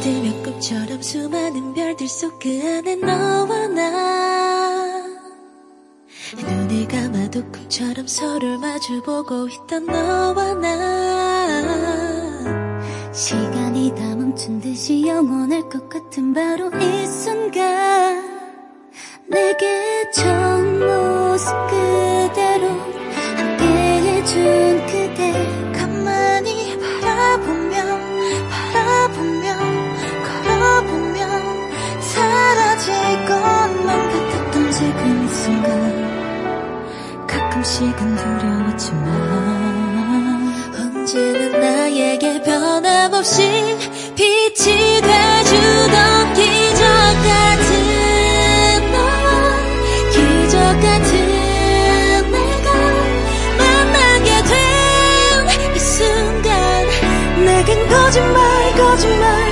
꿈처럼 수많은 별들 속 그 안에 너와 나. 눈을 감아도 꿈처럼 서로를 마주보고 있던 너와 나. 시간이 다 멈춘 듯이 영원할 것 같은 바로 이 순간. 내게 전 모습 그대로 함께 해준 가끔씩은 두려웠지만 언제나 나에게 변함없이 빛이 돼주던 기적 같은 너와 기적 같은 내가 만나게 된 이 순간. 내겐 거짓말 거짓말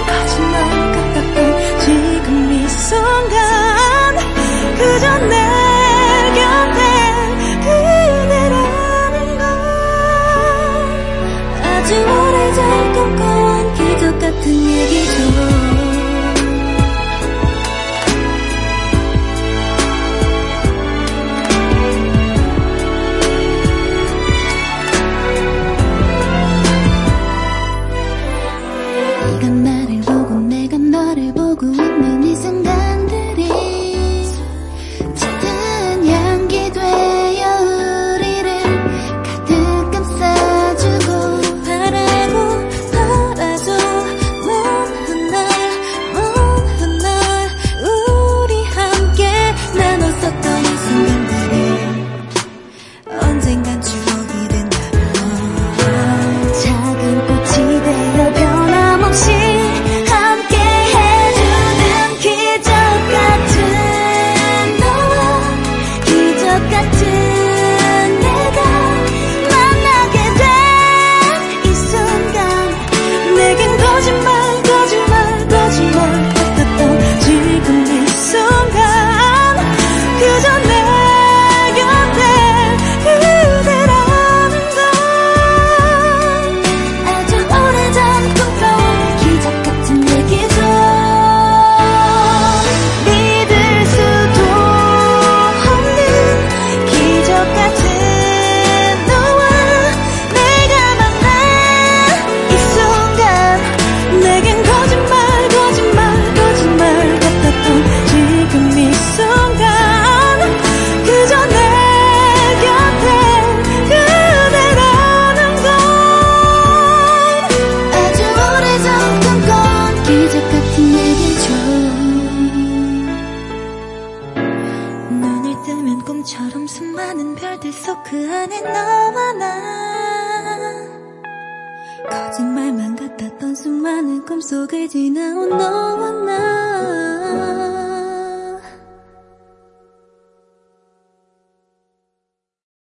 수많은 별들 속그 안에 너와 나. 거짓말만 같았던 수많은 꿈속을 지나온 너와 나